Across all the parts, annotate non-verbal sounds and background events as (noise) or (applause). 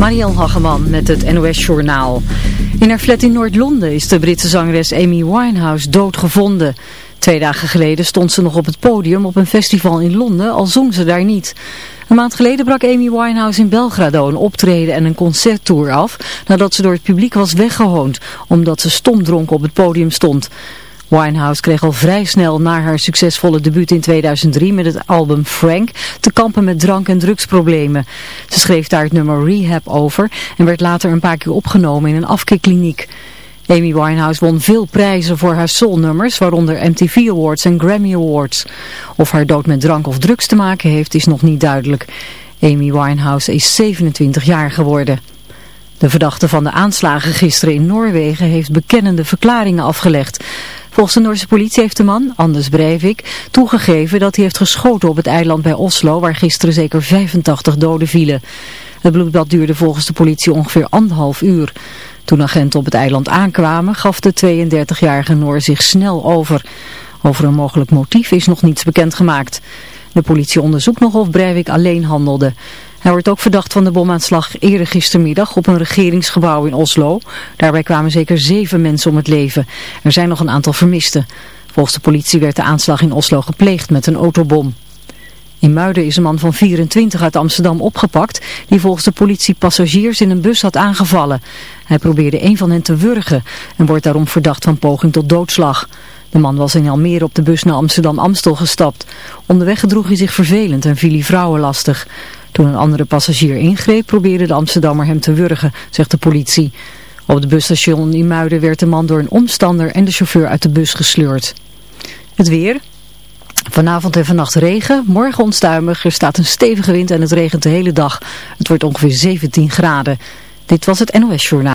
Marielle Hageman met het NOS Journaal. In haar flat in Noord-Londen is de Britse zangeres Amy Winehouse doodgevonden. Twee dagen geleden stond ze nog op het podium op een festival in Londen, al zong ze daar niet. Een maand geleden brak Amy Winehouse in Belgrado een optreden en een concerttour af... nadat ze door het publiek was weggehoond, omdat ze stomdronken op het podium stond... Winehouse kreeg al vrij snel na haar succesvolle debuut in 2003 met het album Frank te kampen met drank- en drugsproblemen. Ze schreef daar het nummer Rehab over en werd later een paar keer opgenomen in een afkeerkliniek. Amy Winehouse won veel prijzen voor haar soulnummers, waaronder MTV Awards en Grammy Awards. Of haar dood met drank of drugs te maken heeft is nog niet duidelijk. Amy Winehouse is 27 jaar geworden. De verdachte van de aanslagen gisteren in Noorwegen heeft bekennende verklaringen afgelegd. Volgens de Noorse politie heeft de man, Anders Breivik, toegegeven dat hij heeft geschoten op het eiland bij Oslo, waar gisteren zeker 85 doden vielen. Het bloedbad duurde volgens de politie ongeveer anderhalf uur. Toen agenten op het eiland aankwamen, gaf de 32-jarige Noor zich snel over. Over een mogelijk motief is nog niets bekendgemaakt. De politie onderzoekt nog of Breivik alleen handelde. Hij wordt ook verdacht van de bomaanslag eerder gistermiddag op een regeringsgebouw in Oslo. Daarbij kwamen zeker zeven mensen om het leven. Er zijn nog een aantal vermisten. Volgens de politie werd de aanslag in Oslo gepleegd met een autobom. In Muiden is een man van 24 uit Amsterdam opgepakt die volgens de politie passagiers in een bus had aangevallen. Hij probeerde een van hen te wurgen en wordt daarom verdacht van poging tot doodslag. De man was in Almere op de bus naar Amsterdam-Amstel gestapt. Onderweg gedroeg hij zich vervelend en viel hij vrouwen lastig. Toen een andere passagier ingreep probeerde de Amsterdammer hem te wurgen, zegt de politie. Op het busstation in Muiden werd de man door een omstander en de chauffeur uit de bus gesleurd. Het weer... Vanavond en vannacht regen, morgen onstuimig, er staat een stevige wind en het regent de hele dag. Het wordt ongeveer 17 graden. Dit was het NOS Journaal.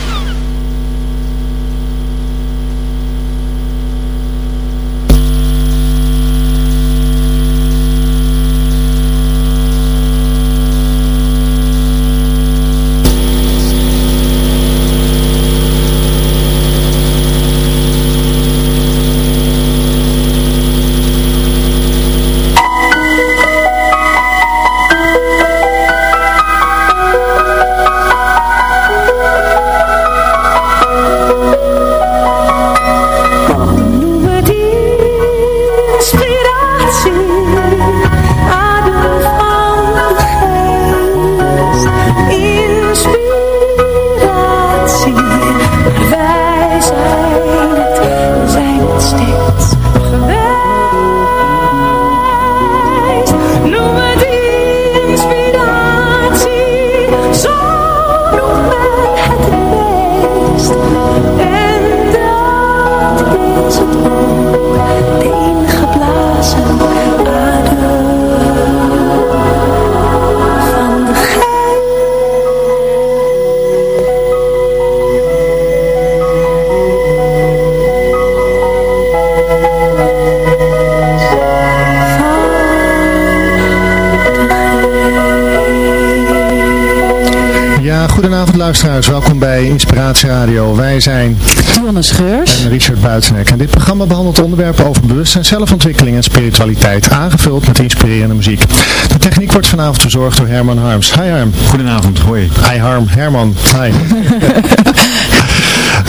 Ja, goedenavond luisteraars. Welkom bij Inspiratieradio. Wij zijn Dionne Scheurs en Richard Buitenek. En dit programma behandelt onderwerpen over bewustzijn, zelfontwikkeling en spiritualiteit. Aangevuld met inspirerende muziek. De techniek wordt vanavond verzorgd door Herman Harms. Hi Harm. Goedenavond. Hoi. Hi Harm. Herman. Hi. (laughs)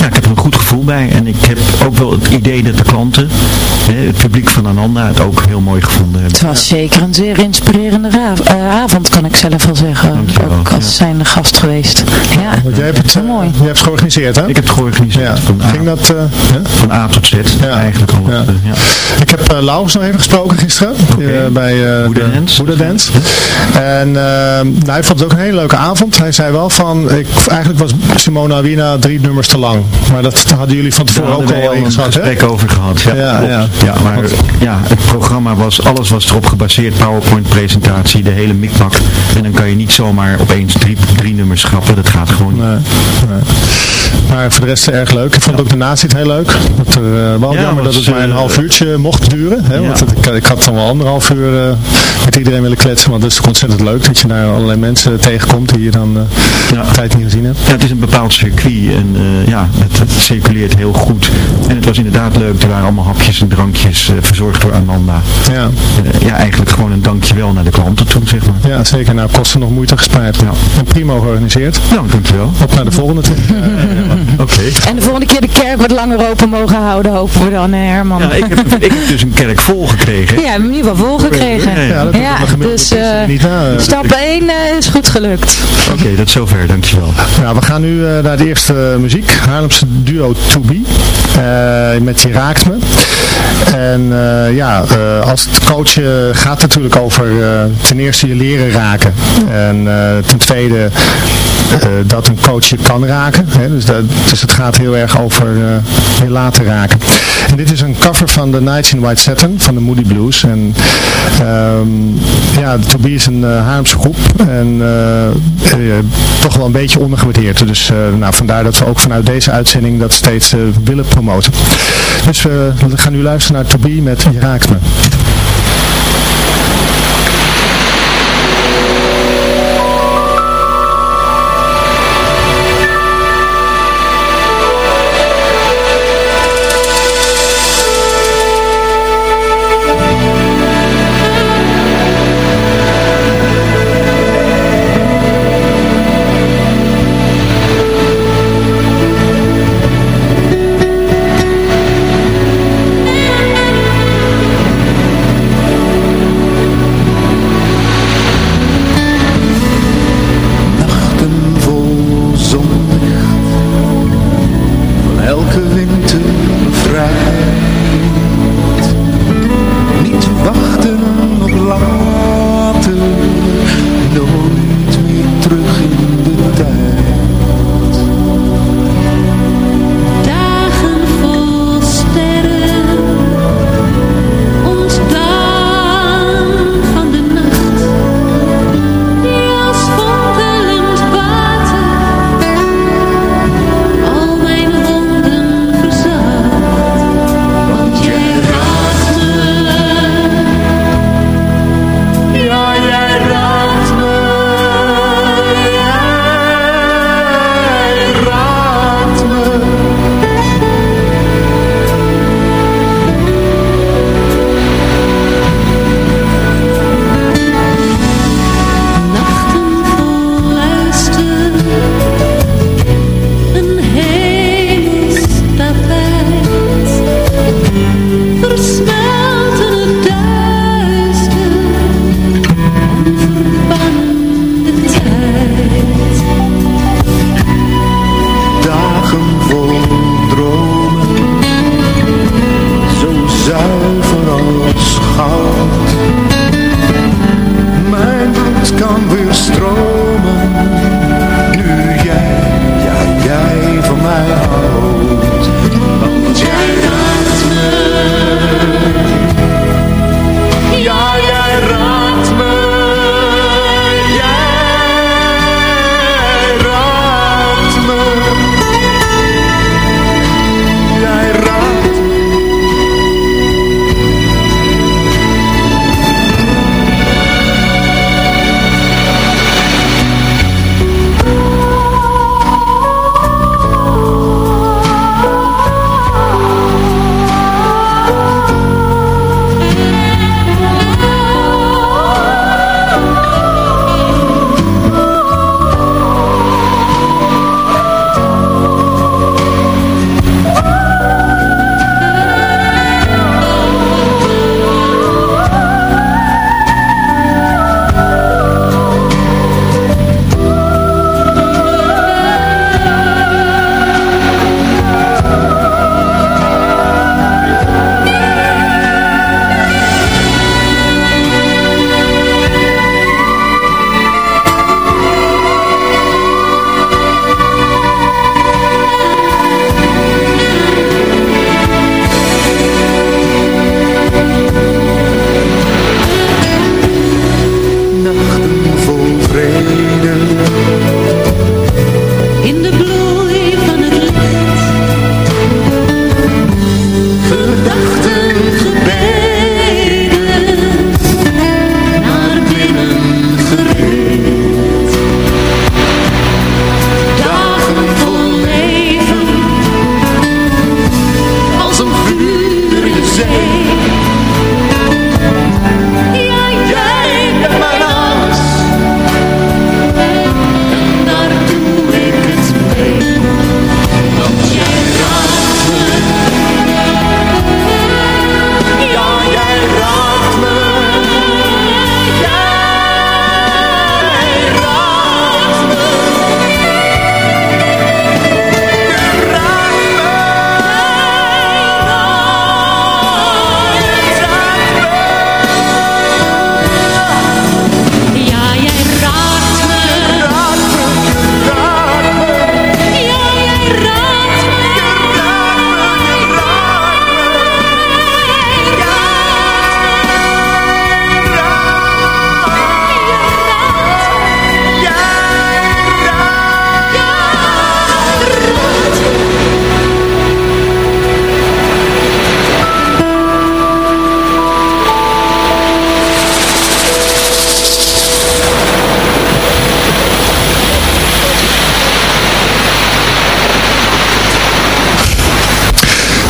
ja, ik heb er een goed gevoel bij. En ik heb ook wel het idee dat de klanten, hè, het publiek van Ananda, het ook heel mooi gevonden hebben. Het was zeker een zeer inspirerende uh, avond, kan ik zelf wel zeggen. Dankjewel, ook als ja. zijnde gast geweest. Ja, Want jij hebt het, heel mooi. Je hebt het georganiseerd, hè? Ik heb het georganiseerd Ja. van, A, Ging dat, uh, ja? van A tot Z. Ja. Eigenlijk al. Ja. Ik heb uh, Laurens nog even gesproken gisteren uh, bij uh, de Dance. En uh, nou, hij vond het ook een hele leuke avond. Hij zei wel van, ik, eigenlijk was Simona Wina drie nummers te lang. Maar dat hadden jullie van tevoren ook al een hè? gesprek over gehad. Ja, Ja, ja. ja. maar ja, het programma was, alles was erop gebaseerd, PowerPoint presentatie, de hele mikmak. En dan kan je niet zomaar opeens drie, drie nummers schrappen, dat gaat gewoon niet. Nee, nee. Maar voor de rest erg leuk. Ik vond ook de nazit heel leuk. Dat er, uh, wel Ja, jammer was, dat het maar een uh, half uurtje mocht duren. Hè? Want het- ik, ik had dan wel anderhalf uur uh, met iedereen willen kletsen. Want het is ontzettend leuk dat je daar allerlei mensen tegenkomt die je dan uh, tijd niet gezien hebt. Ja, het is een bepaald circuit en eh, ja, het, het circuleert heel goed. En het was inderdaad leuk, er waren allemaal hapjes en drankjes eh, verzorgd door Ananda. Ja, Eh, ja, eigenlijk gewoon een dankjewel naar de klanten toe, zeg maar. ja zeker. Nou, kosten nog moeite gespaard. Ja. En prima georganiseerd. Nou, dankjewel. Op naar de volgende toe. (laughs) Oké. En de volgende keer de kerk wat langer open mogen houden, hopen we dan, hè, Herman. Ja, ik heb, ik heb dus een kerk vol gekregen. Ja, we hebben in ieder geval volgekregen. Ja, ja. Ja, dat Ja, dat gemiddelde dus, eh, niet na. Stap 1 is goed gelukt. Oké, dat is zover, dankjewel. Nou, we gaan nu eh, naar de eerste muziek. Haarlemse duo To Be. Eh, met Je Raakt Me. En eh, ja, eh, als het coachen gaat het natuurlijk over ten eerste je leren raken. En ten tweede dat een coach je kan raken. Hè? Dus, dat, dus het gaat heel erg over eh, je laten raken. En dit is een cover van The Nights in White Satin van de Moody Blues. En ehm, ja, is een uh, Haarlemse groep. En eh, eh, toch wel een beetje ondergewaardeerd. Dus eh, nou, vandaar dat we ook vanuit deze uitzending dat steeds eh, willen promoten. Dus we gaan nu luisteren naar To Be met Je Raakt Me.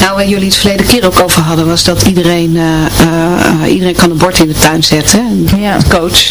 Nou, waar jullie het verleden keer ook over hadden, was dat iedereen, eh, eh, iedereen kan een bord in de tuin zetten, een Ja. coach.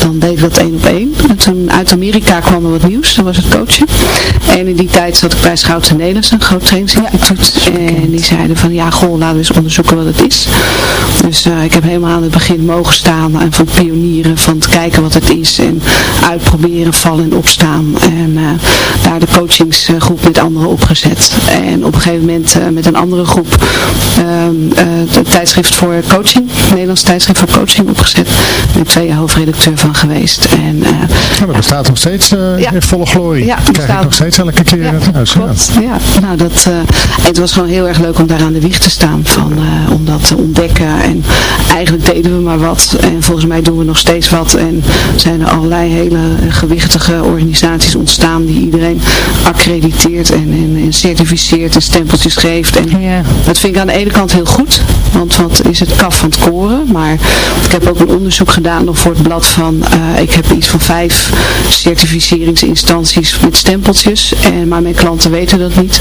dan deed ik dat één op één. En toen uit Amerika kwam er wat nieuws, dat was het coachen. En in die tijd zat ik bij Schouten Nederlands, een groot trainingsinstituut. en die zeiden van, ja goh, laten we eens onderzoeken wat het is. Dus eh, ik heb helemaal aan het begin mogen staan en van pionieren, van te kijken wat het is. En uitproberen, vallen en opstaan. En eh, daar de coachingsgroep met anderen opgezet. En op een gegeven moment eh, met een andere groep ehm, het tijdschrift voor coaching, het Nederlands tijdschrift voor coaching opgezet. Ik twee jaar van geweest. En eh, Nou, dat bestaat nog steeds eh, Ja. in volle glorie. Ja, dat krijg ik nog steeds elke keer Ja, in het huis. Ja. klopt. Ja, nou dat, eh, het was gewoon heel erg leuk om daar aan de wieg te staan, van, om dat te ontdekken. En eigenlijk deden we maar wat. En volgens mij doen we nog steeds wat. En zijn er allerlei hele gewichtige organisaties ontstaan die iedereen accrediteert en, en, en certificeert en stempeltjes geeft. En Ja. dat vind ik aan de ene kant heel goed, want wat is het kaf van het koren. Maar ik heb ook een onderzoek gedaan nog voor het blad van, eh, ik heb iets van vijf certificeringsinstanties met stempeltjes. En, maar mijn klanten weten dat niet.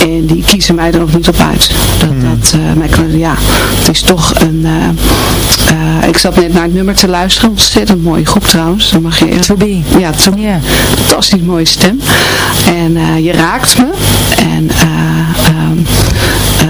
En die kiezen mij er ook niet op uit. Dat, dat, eh, mijn klanten, ja, het is toch een, eh, ik zat net naar het nummer te luisteren. Ontzettend mooie groep trouwens. Dan mag je To be. ja, to fantastisch mooie stem. En je raakt me. En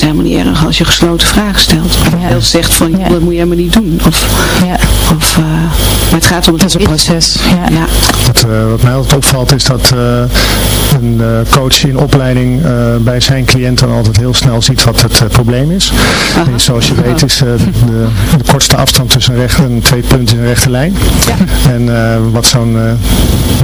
het helemaal niet erg als je gesloten vragen stelt. Of Ja. heel zegt van, Ja. dat moet je helemaal niet doen. Of, ja. of, eh, maar het gaat om het Dat is een proces. Ja. Ja. Wat, eh, wat mij altijd opvalt is dat eh, een eh, coach in opleiding eh, bij zijn cliënt dan altijd heel snel ziet wat het probleem is. Aha. En zoals je weet is eh, de, de kortste afstand tussen een recht en twee punten in een rechte lijn. En eh, wat zo'n eh,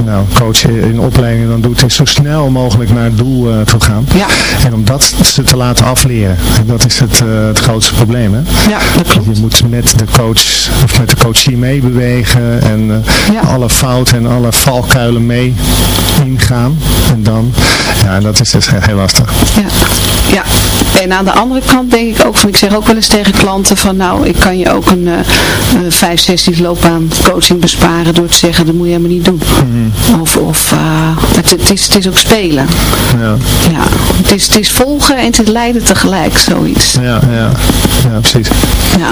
nou, coach in opleiding dan doet is zo snel mogelijk naar het doel eh, toe gaan. Ja. En om dat ze te laten afleren. En dat is het, eh, het grootste probleem. Hè? ja, dat klopt. Je moet met de coach of met de coachie meebewegen en eh, alle fouten en alle valkuilen mee ingaan. En dan, ja, dat is dus heel lastig. Ja. ja, en aan de andere kant denk ik ook van, ik zeg ook wel eens tegen klanten van nou, ik kan je ook een uh, vijf sessies loopbaan coaching besparen door te zeggen, dat moet je helemaal niet doen. Mhm. Of, of uh, het, het, is, het is ook spelen. Ja, Ja, het is, het is volgen en het is leiden tegelijk, zoiets. ja, ja, ja precies. Ja.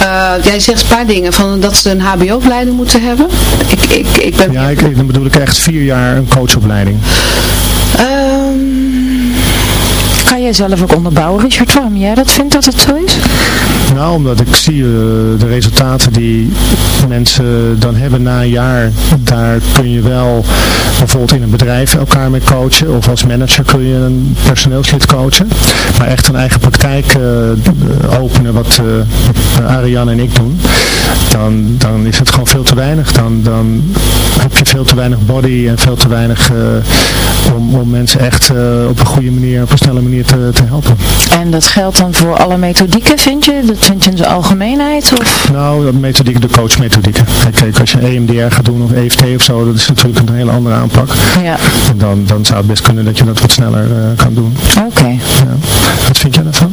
Eh, jij zegt een paar dingen, van dat ze een hbo-opleiding moeten hebben. Ik, ik, ik ben... Ja, ik, dan bedoel ik echt vier jaar een coachopleiding. Ehm, Kan jij zelf ook onderbouwen, Richard, waarom jij dat vindt dat het zo is? Nou, omdat ik zie eh, de resultaten die mensen dan hebben na een jaar. Daar kun je wel bijvoorbeeld in een bedrijf elkaar mee coachen. Of als manager kun je een personeelslid coachen. Maar echt een eigen praktijk eh, openen, wat eh, Ariane en ik doen. Dan, dan is het gewoon veel te weinig. Dan, dan heb je veel te weinig body en veel te weinig om, om mensen echt op een goede manier, op een snelle manier te, te helpen. En dat geldt dan voor alle methodieken, vind je? Dat vind je in zijn algemeenheid? Of? Nou, de methodiek, de coachmethodieken. Kijk, als je EMDR gaat doen of EFT of zo, dat is natuurlijk een hele andere aanpak. Ja, En dan, dan zou het best kunnen dat je dat wat sneller eh, kan doen. oké. Ja. Wat vind jij daarvan?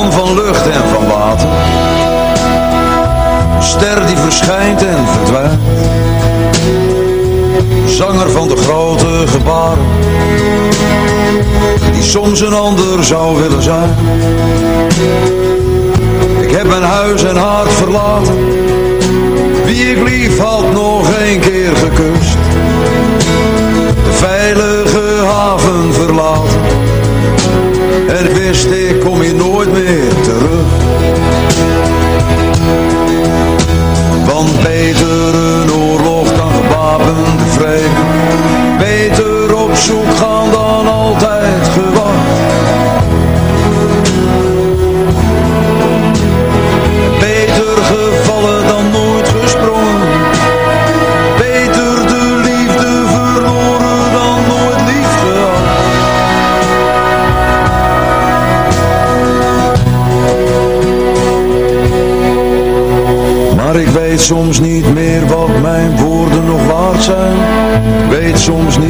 Man van lucht en van water. Ster die verschijnt en verdwijnt. Zanger van de grote gebaren. Die soms een ander zou willen zijn. Ik heb mijn huis en hart verlaten. Wie ik lief had nog een keer gekust. De veilige haven verlaten. En wist ik kom hier nooit weet soms niet meer wat mijn woorden nog waard zijn. Weet soms niet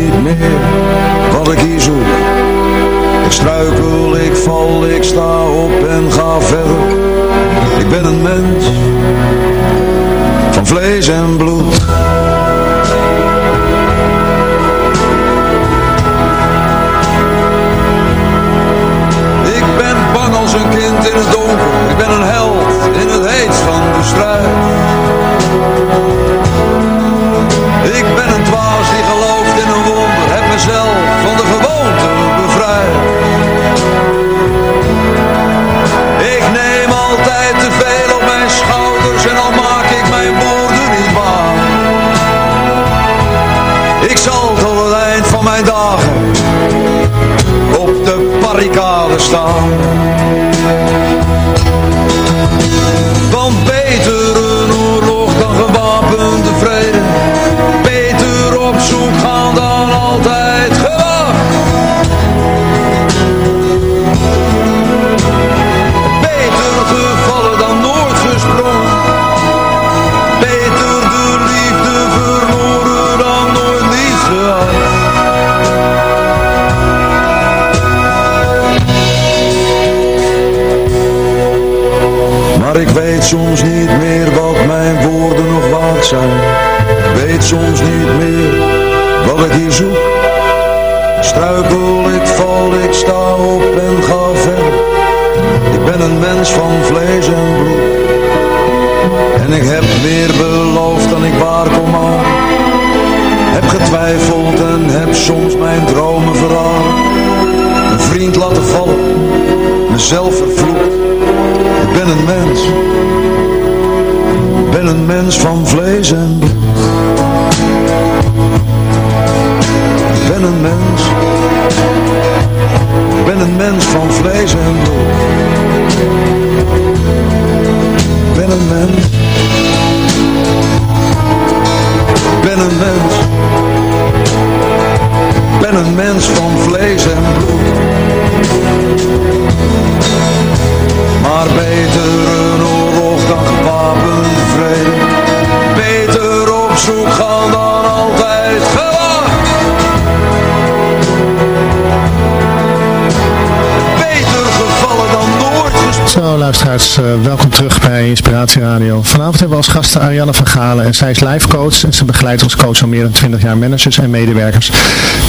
gasten Ariane van Galen en zij is life coach en ze begeleidt als coach al meer dan 20 jaar managers en medewerkers,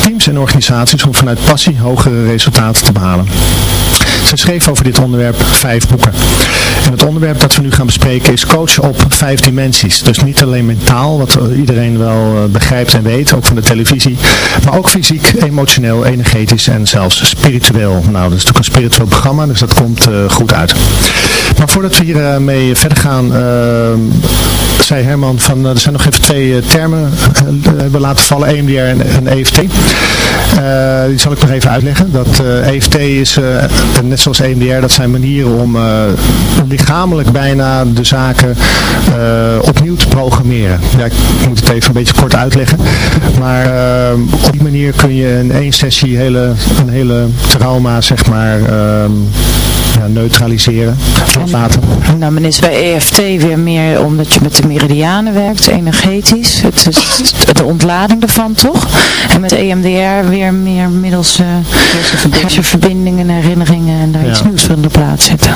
teams en organisaties om vanuit passie hogere resultaten te behalen. Ze schreef over dit onderwerp vijf boeken. En het onderwerp dat we nu gaan bespreken is coach op vijf dimensies. Dus niet alleen mentaal, wat iedereen wel eh, begrijpt en weet, ook van de televisie. Maar ook fysiek, emotioneel, energetisch en zelfs spiritueel. Nou, dat is natuurlijk een spiritueel programma, dus dat komt eh, goed uit. Maar voordat we hiermee mee verder gaan, eh, zei Herman van, er zijn nog even twee termen hebben laten vallen, EMDR en, en EFT. Die zal ik nog even uitleggen. Dat EFT is, eh, net zoals EMDR, dat zijn manieren om eh, lichamelijk bijna de zaken eh, opnieuw te programmeren. Ja, ik moet het even een beetje kort uitleggen. Maar eh, op die manier kun je in één sessie hele, een hele trauma, zeg maar, ehm, ja, neutraliseren, loslaten. Nou, men is bij EFT weer meer omdat je met de meridianen werkt, energetisch. Het is de ontlading ervan, toch? En met EMDR weer meer middels uh, hersenverbindingen, herinneringen en daar Ja. iets nieuws van de plaats zetten. Ja,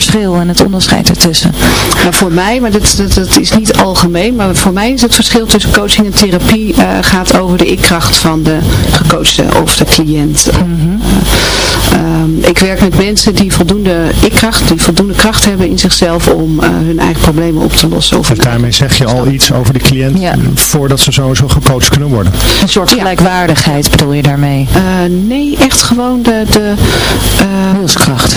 verschil en het onderscheid ertussen? Nou, voor mij, maar dat, dat, dat is niet algemeen, maar voor mij is het verschil tussen coaching en therapie eh, gaat over de ikkracht van de gecoachte of de cliënt. Eh, ehm, ik werk met mensen die voldoende ikkracht, die voldoende kracht hebben in zichzelf om eh, hun eigen problemen op te lossen. Of Dus daarmee zeg je al iets over de cliënt voordat ze sowieso gecoacht kunnen worden. Een soort gelijkwaardigheid bedoel je daarmee? Eh, nee, echt gewoon de... de Wilskracht.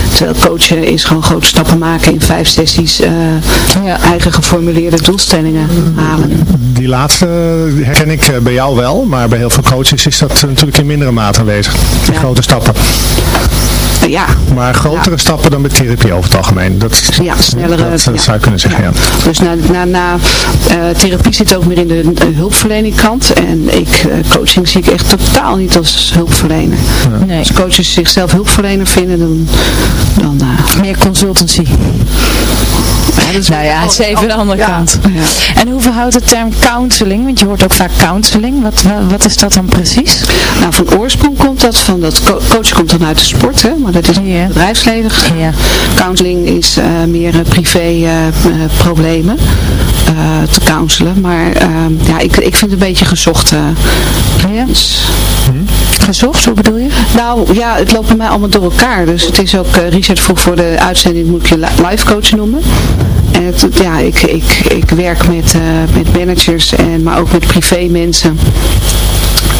Terwijl coachen is gewoon grote stappen maken in vijf sessies, eh, eigen geformuleerde doelstellingen halen. Die laatste herken ik eh, bij jou wel, maar bij heel veel coaches is dat natuurlijk in mindere mate aanwezig. Die grote stappen. Ja. Maar grotere stappen dan met therapie over het algemeen. Dat, Ja, snellere. dat, dat ja. zou je kunnen zeggen, ja. Dus na, na, na eh, therapie zit ook meer in de hulpverlening kant. En ik, eh, coaching zie ik echt totaal niet als hulpverlener. Als coaches zichzelf hulpverlener vinden, dan... dan eh, Meer consultancy. Nou ja, het is even de andere kant. En hoe verhoudt de term counseling? Want je hoort ook vaak counseling. Wat, wat, wat is dat dan precies? Nou, van oorsprong komt dat van dat co coach komt dan uit de sport, hè, maar dat is yeah. bedrijfsleven. Counseling is uh, meer uh, privé uh, problemen te counselen, maar ehm, ja, ik, ik vind het een beetje gezocht. Gezocht, hoe bedoel je? Nou ja, het loopt bij mij allemaal door elkaar. Dus het is ook, Richard vroeg voor de uitzending, moet ik je life coach noemen. En het, ja, ik, ik, ik werk met, met managers, en, maar ook met privé mensen.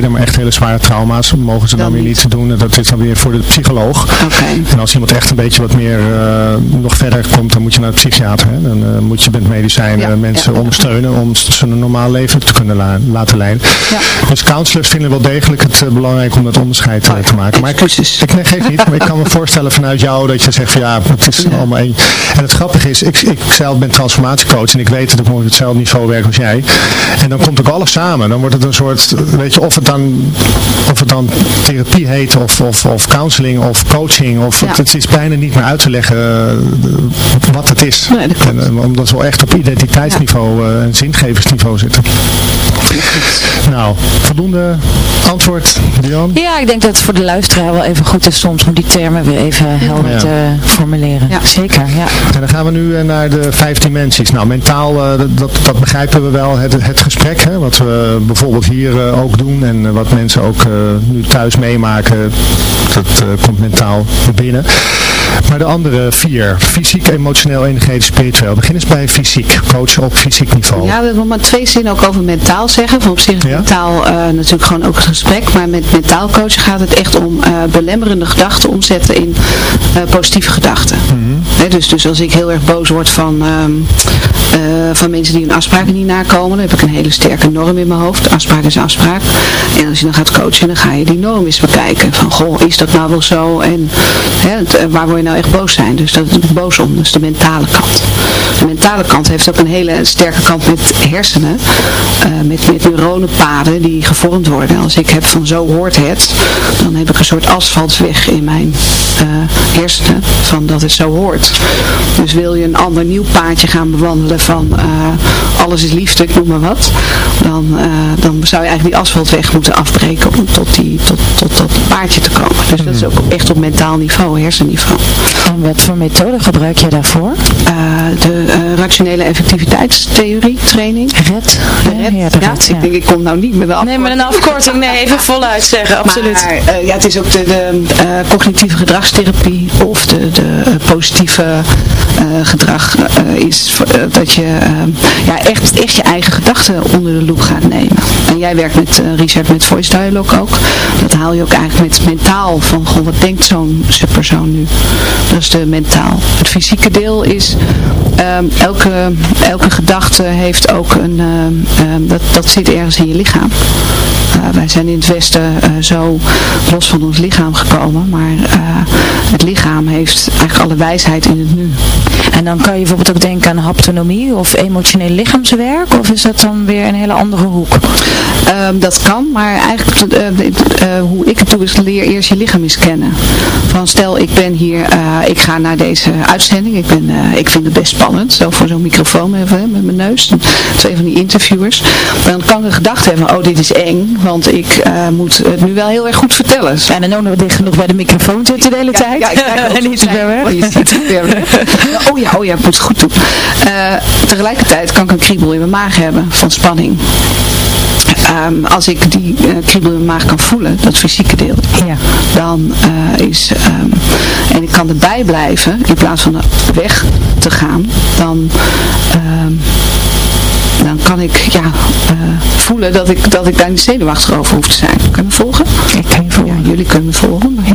maar echt hele zware trauma's mogen ze dan, dan weer niet doen. En dat is dan weer voor de psycholoog. Okay. En als iemand echt een beetje wat meer uh, nog verder komt, dan moet je naar de psychiater. Hè? Dan uh, moet je met medicijnen ja, mensen ja, ondersteunen om ze een normaal leven te kunnen la laten leiden. Ja. Dus counselors vinden wel degelijk het uh, belangrijk om dat onderscheid te maken. Maar ik, ik nee, geef niet, maar ik kan me (laughs) voorstellen vanuit jou dat je zegt van ja, het is allemaal één. En het grappige is, ik, ik zelf ben transformatiecoach en ik weet dat ik op hetzelfde niveau werk als jij. En dan komt ook alles samen. Dan wordt het een soort, weet je, of het dan, of het dan therapie heet of, of, of counseling of coaching. Of ja. het, is bijna niet meer uit te leggen uh, wat het is. Nee, en, uh, omdat we echt op identiteitsniveau uh, en zingeversniveau zitten. (laughs) Nou, voldoende antwoord, Dion? Ja, ik denk dat het voor de luisteraar wel even goed is soms om die termen weer even helder ja. te formuleren. Ja. Zeker, ja. En dan gaan we nu naar de vijf dimensies. Nou, mentaal, dat, dat begrijpen we wel. Het, het gesprek, hè, wat we bijvoorbeeld hier ook doen en wat mensen ook nu thuis meemaken, dat komt mentaal binnen. Maar de andere vier, fysiek, emotioneel, energetisch, spiritueel. Begin eens bij fysiek, coach op fysiek niveau. Ja, we willen maar twee zinnen ook over mentaal zeggen. Van op zich ja? mentaal uh, natuurlijk gewoon ook het gesprek. Maar met mentaal coachen gaat het echt om belemmerende gedachten omzetten in positieve gedachten. Mhm. Mm -hmm. dus, dus als ik heel erg boos word van, um, van mensen die hun afspraken niet nakomen, dan heb ik een hele sterke norm in mijn hoofd. Afspraak is afspraak. En als je dan gaat coachen, dan ga je die norm eens bekijken. Van, goh, is dat nou wel zo? En het, waar word je nou echt boos zijn? Dus dat is boos om, dus de mentale kant. De mentale kant heeft ook een hele sterke kant met hersenen. Met, met neuronenpaden die gevormd worden. Als ik heb van zo hoort het, dan heb ik een soort asfaltweg in mijn uh, hersenen. Van dat het zo hoort. Dus wil je een ander nieuw paadje gaan bewandelen van uh, alles is liefde, ik noem maar wat. Dan, dan zou je eigenlijk die asfaltweg moeten afbreken om tot, die, tot, tot dat paardje te komen. Dus dat is ook echt op mentaal niveau, hersenniveau. En wat voor methode gebruik je daarvoor? De rationele effectiviteitstheorie training. RED? De RED. Ja, de ja, ik denk ik kom nou niet met een afkorting. Nee, met een afkorting. Nee, even voluit zeggen, absoluut. Maar uh, ja, het is ook de, de cognitieve gedragstherapie of de, de positieve gedrag is dat je ja, echt, echt je eigen gedachten onder de loep gaat nemen. En jij werkt met Richard met Voice Dialogue ook. Dat haal je ook eigenlijk met mentaal van, goh, wat denkt zo'n persoon nu? Dat is de mentaal. Het fysieke deel is ehm, elke, elke gedachte heeft ook een, ehm, ehm, dat, dat zit ergens in je lichaam. Uh, wij zijn in het Westen uh, zo los van ons lichaam gekomen, maar uh, het lichaam heeft eigenlijk alle wijsheid in het nu. En dan kan je bijvoorbeeld ook denken aan haptonomie of emotioneel lichaamswerk, of is dat dan weer een hele andere hoek? Um, dat kan, maar eigenlijk hoe ik het doe is leer eerst je lichaam eens kennen. Van stel ik ben hier, ik ga naar deze uitzending, ik, ben, ik vind het best spannend, zo voor zo'n microfoon even, met mijn neus, twee van die interviewers. Dan kan ik een gedachte hebben, oh dit is eng, want ik uh, moet het nu wel heel erg goed vertellen. En dan ook nog dicht genoeg bij de microfoon zitten de hele ja, tijd. Ja, (laughs) ja en niet te ver. Oh, ver weg. oh ja, oh ja, ik moet het goed doen. Uh, tegelijkertijd kan ik een kriebel in mijn maag hebben van spanning. Um, als ik die uh, kriebel in mijn maag kan voelen, dat fysieke deel, ja. dan uh, is, um, en ik kan erbij blijven, in plaats van weg te gaan, dan... Um, dan kan ik ja, uh, voelen dat ik, dat ik daar niet zenuwachtig over hoef te zijn. Me volgen? Ik kan je volgen. Ja, jullie kunnen volgen. Ja.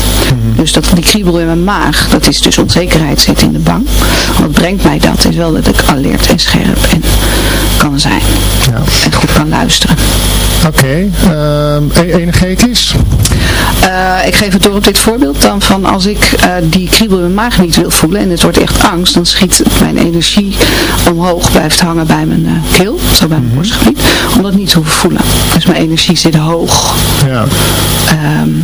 Mm -hmm. Dus dat, die kriebel in mijn maag, dat is dus onzekerheid zit in de bang. Wat brengt mij dat? Is wel dat ik alert en scherp en kan zijn. Ja. En goed kan luisteren. Oké, okay. uh, energetisch? Uh, ik geef het door op dit voorbeeld dan van als ik uh, die kriebel in mijn maag niet wil voelen en het wordt echt angst, dan schiet mijn energie omhoog, blijft hangen bij mijn uh, keel, zo bij mijn mm -hmm. borstgebied, om dat niet te hoeven voelen. Dus mijn energie zit hoog. Ja. Um,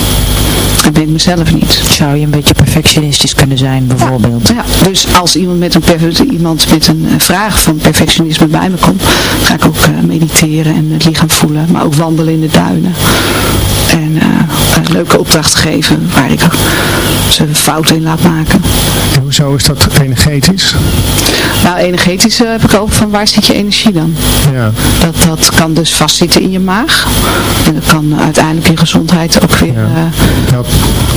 Dat ben ik mezelf niet. Zou je een beetje perfectionistisch kunnen zijn, bijvoorbeeld? Ja, ja. dus als iemand met een, iemand met een uh, vraag van perfectionisme bij me komt, ga ik ook uh, mediteren en het lichaam voelen, maar ook wandelen in de duinen. En een leuke opdracht geven waar ik ze fouten in laat maken. En hoezo is dat energetisch? Nou, energetisch heb ik ook van waar zit je energie dan? Ja. Dat, dat kan dus vastzitten in je maag. En dat kan uiteindelijk in gezondheid ook weer... Ja. Nou,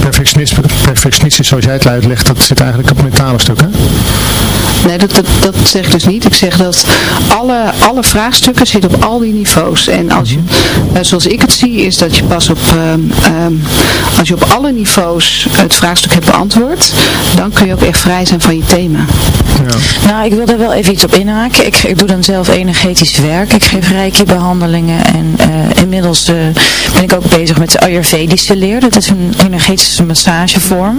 perfectionisme, zoals jij het uitlegt, dat zit eigenlijk op het mentale stuk, hè? Nee, dat, dat, dat zeg ik dus niet. Ik zeg dat alle, alle vraagstukken zitten op al die niveaus. En als je, uh, zoals ik het zie, is dat je pas op, um, als je op alle niveaus het vraagstuk hebt beantwoord, dan kun je ook echt vrij zijn van je thema. Ja. Nou, ik wil daar wel even iets op inhaken. Ik, ik doe dan zelf energetisch werk. Ik geef reiki behandelingen en uh, inmiddels ben ik ook bezig met de Ayurvedische leer. Dat is een energetische massagevorm.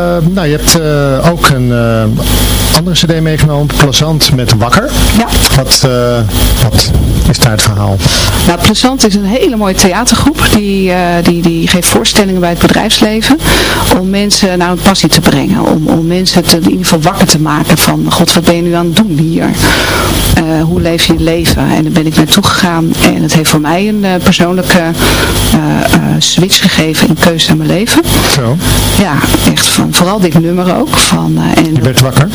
Uh, nou, je hebt uh, ook een uh, andere cd meegenomen, Plezant met Wakker. Ja. Wat, wat is daar het verhaal? Nou, Plezant is een hele mooie theatergroep. Die, die, die geeft voorstellingen bij het bedrijfsleven. Om mensen naar een passie te brengen. Om, om mensen te, in ieder geval wakker te maken van, god, wat ben je nu aan het doen hier? hoe leef je je leven? En daar ben ik naartoe gegaan. En het heeft voor mij een persoonlijke switch gegeven in keuze aan mijn leven. Zo. Ja, echt van vooral dit nummer ook. Van, en, je werd wakker?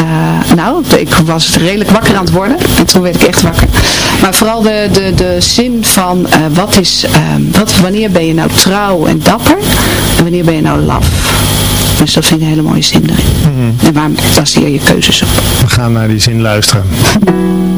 Uh, nou, ik was redelijk wakker aan het worden. En toen werd ik echt wakker. Maar vooral de, de, de zin van uh, wat is, wat, wanneer ben je nou trouw en dapper? En wanneer ben je nou laf? Dus dat vind ik een hele mooie zin erin. Mm -hmm. En waar baseer je keuzes op? We gaan naar die zin luisteren. (laughs)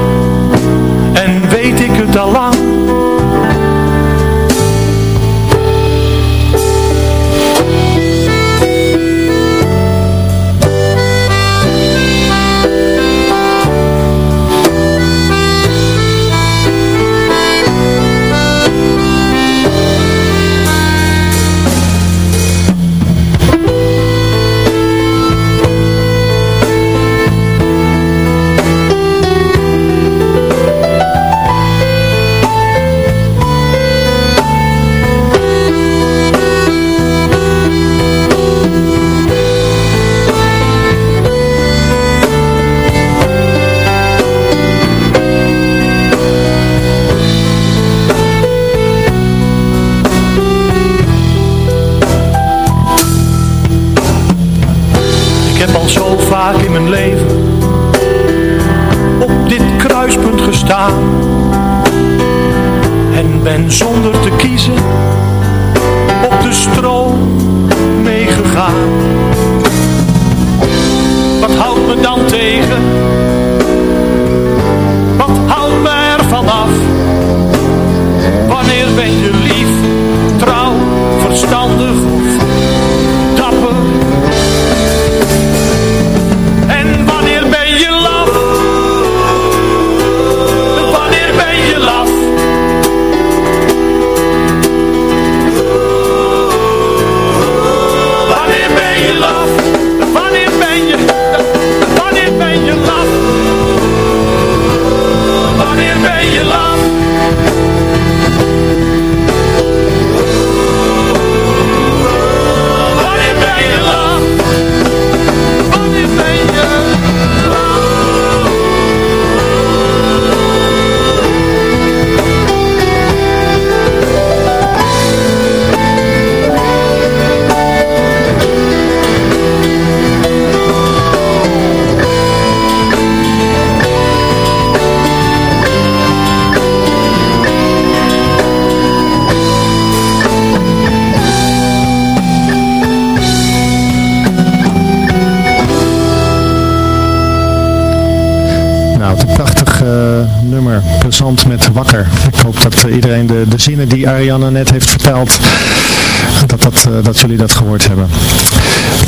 Net heeft verteld, dat, dat, uh, dat jullie dat gehoord hebben.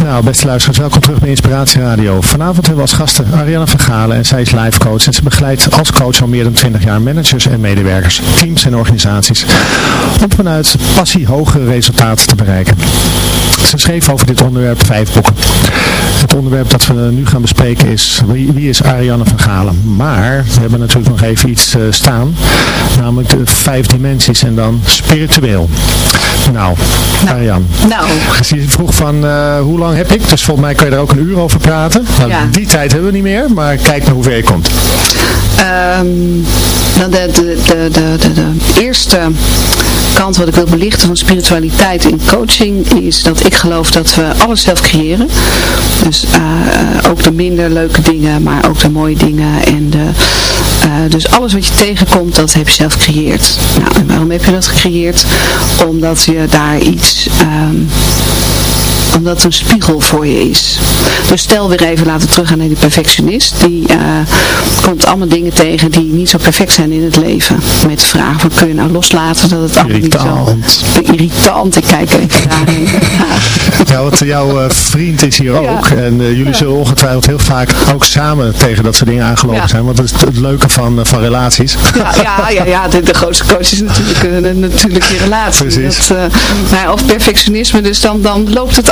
Nou, beste luisteraars, welkom terug bij Inspiratie Radio. Vanavond hebben we als gasten Ariane Vergalen en zij is live coach. En ze begeleidt als coach al meer dan 20 jaar managers en medewerkers, teams en organisaties. Om vanuit passie hogere resultaten te bereiken. Ze schreef over dit onderwerp vijf boeken. Het onderwerp dat we nu gaan bespreken is wie, wie is Ariane van Galen. Maar we hebben natuurlijk nog even iets uh, staan. Namelijk de vijf dimensies en dan spiritueel. Nou, nou Ariane. Nou. Dus je vroeg van uh, hoe lang heb ik? Dus volgens mij kan je er ook een uur over praten. Nou, ja. Die tijd hebben we niet meer, maar kijk naar hoe ver je komt. Um, de, de, de, de, de, de eerste kant wat ik wil belichten van spiritualiteit in coaching is dat ik geloof dat we alles zelf creëren. Dus uh, ook de minder leuke dingen, maar ook de mooie dingen. En de, uh, dus alles wat je tegenkomt, dat heb je zelf gecreëerd. Nou, en waarom heb je dat gecreëerd? Omdat je daar iets... Um, omdat het een spiegel voor je is. Dus stel weer even, laten we teruggaan naar die perfectionist. Die uh, komt allemaal dingen tegen die niet zo perfect zijn in het leven. Met de vraag van kun je nou loslaten dat het allemaal irritant. niet zo... Irritant. Ik kijk even daarheen. (laughs) ja, want jouw uh, vriend is hier ja. ook. En uh, jullie zullen ongetwijfeld heel vaak ook samen tegen dat soort dingen aangelopen ja. zijn. Want dat is het leuke van, van relaties. Ja, ja, ja, ja de, de grootste coach is natuurlijk, natuurlijk je relatie. Precies. Dat, nou, of perfectionisme, dus dan, dan loopt het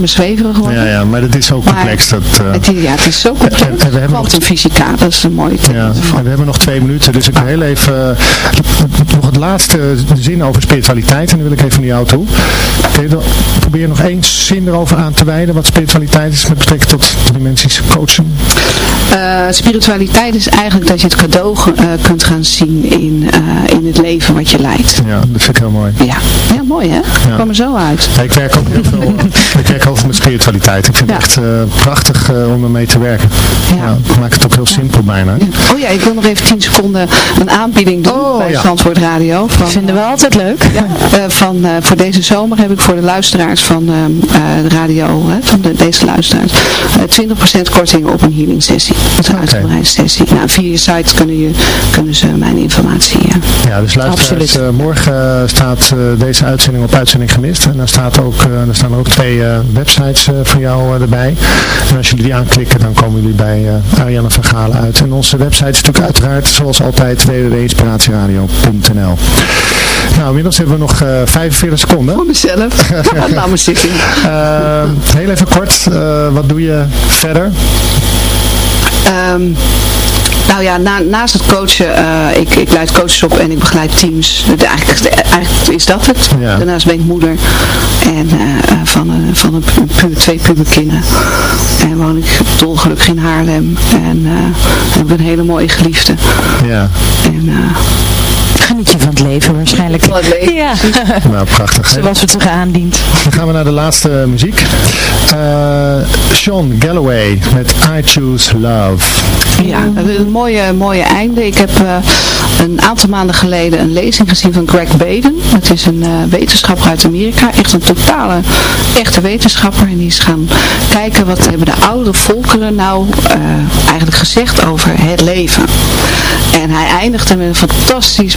me zweverig worden. Ja, ja, maar dat is zo complex. Maar dat, uh, het, ja, het is zo complex. Kwantumfysica, dat is een mooie term. Ja, en we hebben nog twee minuten, dus ik wil heel even nog het laatste zin over spiritualiteit. En dan wil ik even naar jou toe. Dan, probeer nog één zin erover aan te wijden wat spiritualiteit is met betrekking tot dimensies coaching. Uh, spiritualiteit is eigenlijk dat je het cadeau uh, kunt gaan zien in, in het leven wat je leidt. Ja, dat vind ik heel mooi. Ja, ja mooi hè? Ja. Kwam er zo uit. Ja, ik werk ook heel veel (laughs) ik werk veel met spiritualiteit. Ik vind ja. het echt prachtig om ermee te werken. Ja. ik maak het ook heel simpel bijna. Oh ja, ik wil nog even 10 seconden een aanbieding doen oh, bij Zandvoort Radio. Van, vinden we altijd leuk. van, voor deze zomer heb ik voor de luisteraars van de radio, van de, deze luisteraars, 20% korting op een healing sessie. Dat is een okay. uitgebreide sessie. Nou, via je site kunnen, je, kunnen ze mijn informatie. Ja, ja dus luisteraars, uh, morgen staat uh, deze uitzending op uitzending gemist. En daar, staat ook, daar staan er ook twee websites van jou erbij. En als jullie die aanklikken, dan komen jullie bij Ariane van Galen uit. En onze website is natuurlijk uiteraard, zoals altijd, www.inspiratieradio.nl Nou, inmiddels hebben we nog 45 seconden. Voor mezelf. (laughs) Zitten. heel even kort, wat doe je verder? Um, nou ja, na, naast het coachen, uh, ik, ik leid coaches op en ik begeleid teams. De, eigenlijk, eigenlijk, is dat het. Ja. Daarnaast ben ik moeder en, uh, van, een, van een, twee puberkinderen. En woon ik dolgelukkig in Haarlem. En heb ik een hele mooie geliefde. Ja. En Geniet je van het leven waarschijnlijk. Van het leven. Ja. (laughs) Nou, prachtig. hè? Zoals het zich aandient. Dan gaan we naar de laatste muziek. Eh, Sean Galloway met I Choose Love. Ja, een mooie, mooie einde. Ik heb eh, een aantal maanden geleden een lezing gezien van Greg Baden. Het is een eh, wetenschapper uit Amerika. Echt een totale, echte wetenschapper. En die is gaan kijken wat hebben de oude volkeren nou eh, eigenlijk gezegd over het leven. En hij eindigde met een fantastisch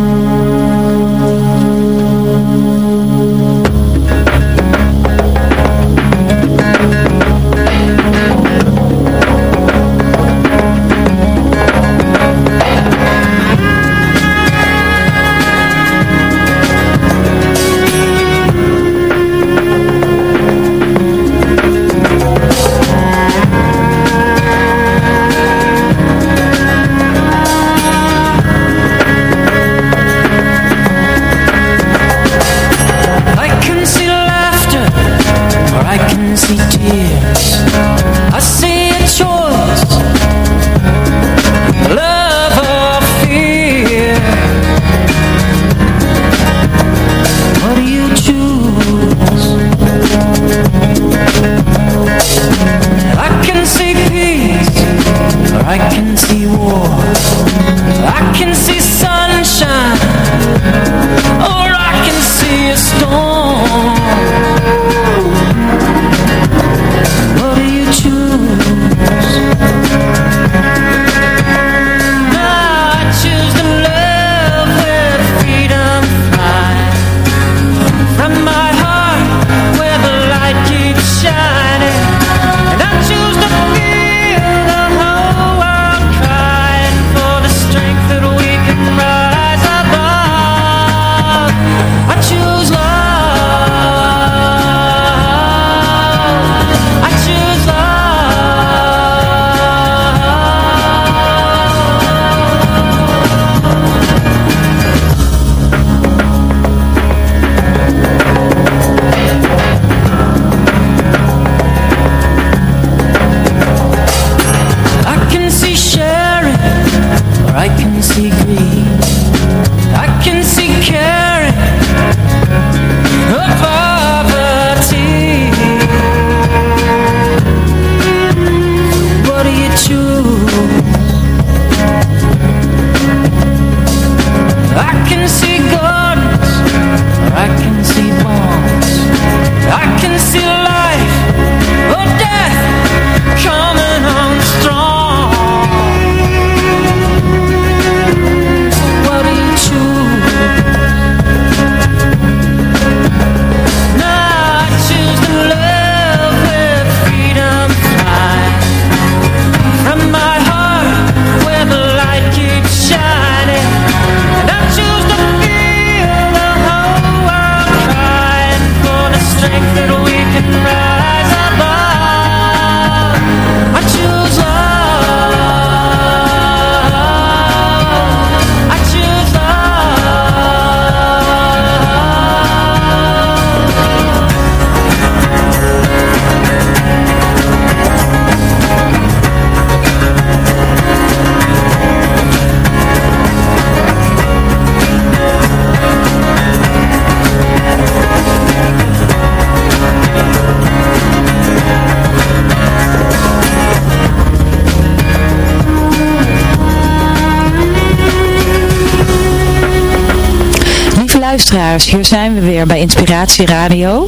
Hier zijn we weer bij Inspiratie Radio.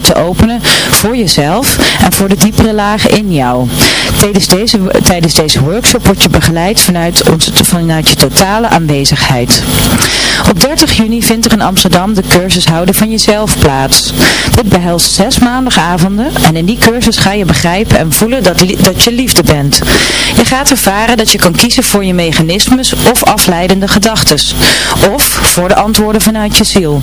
te openen voor jezelf en voor de diepere lagen in jou. Tijdens deze, tijdens deze workshop word je begeleid vanuit, onze, vanuit je totale aanwezigheid. Op 30 juni vindt er in Amsterdam de cursus Houden van Jezelf plaats. Dit behelst zes maandagavonden en in die cursus ga je begrijpen en voelen dat, dat je liefde bent. Je gaat ervaren dat je kan kiezen voor je mechanismes of afleidende gedachten. Of voor de antwoorden vanuit je ziel.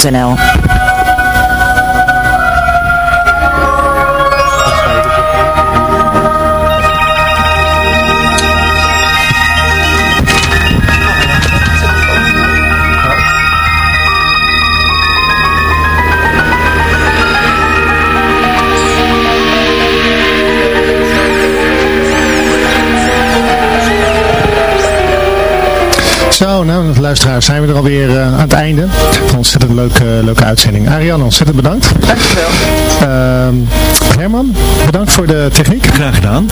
Zo, luisteraars, zijn we er alweer uh, aan het einde. Een ontzettend leuke, leuke uitzending. Ariane, ontzettend bedankt. Dankjewel. Uh, Herman, bedankt voor de techniek. Graag gedaan.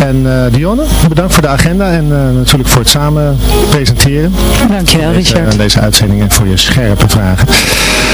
En uh, Dionne, bedankt voor de agenda en uh, natuurlijk voor het samen presenteren. Dankjewel, deze, Richard. Uh, deze uitzending en voor je scherpe vragen.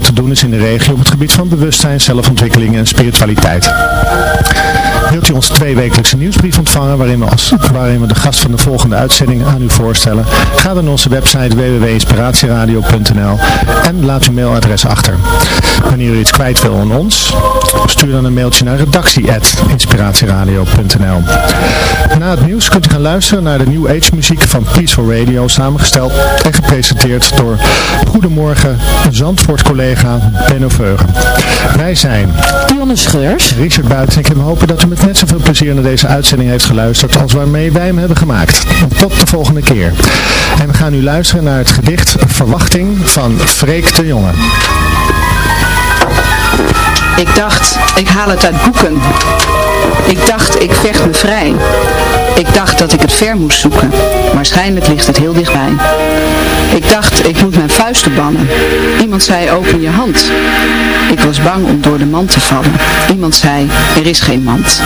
te doen is in de regio op het gebied van bewustzijn, zelfontwikkeling en spiritualiteit. Wilt u onze tweewekelijkse nieuwsbrief ontvangen waarin we, als, waarin we de gast van de volgende uitzending aan u voorstellen? Ga dan naar onze website www.inspiratieradio.nl en laat uw mailadres achter. Wanneer u iets kwijt wil aan ons, stuur dan een mailtje naar redactie.inspiratieradio.nl Na het nieuws kunt u gaan luisteren naar de New Age muziek van Peaceful Radio, samengesteld en gepresenteerd door Goedemorgen Zandvoort collega Benno Veugen. Wij zijn Dionne Scheurs, Richard Buiten en ik heb hopen dat u met net zoveel plezier naar deze uitzending heeft geluisterd als waarmee wij hem hebben gemaakt. Tot de volgende keer. En we gaan nu luisteren naar het gedicht Verwachting van Freek de Jonge. Ik dacht, ik haal het uit boeken. Ik dacht, ik vecht me vrij. Ik dacht dat ik het ver moest zoeken. Waarschijnlijk ligt het heel dichtbij. Ik dacht, ik moet mijn vuisten bannen. Iemand zei, open je hand. Ik was bang om door de mand te vallen. Iemand zei, er is geen mand.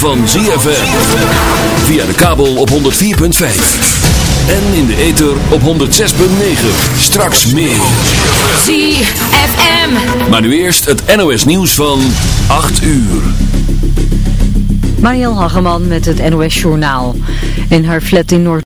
Van ZFM. Via de kabel op 104.5. En in de ether op 106.9. Straks meer. ZFM. Maar nu eerst het NOS nieuws van 8 uur. Mariel Hageman met het NOS Journaal. In haar flat in Noord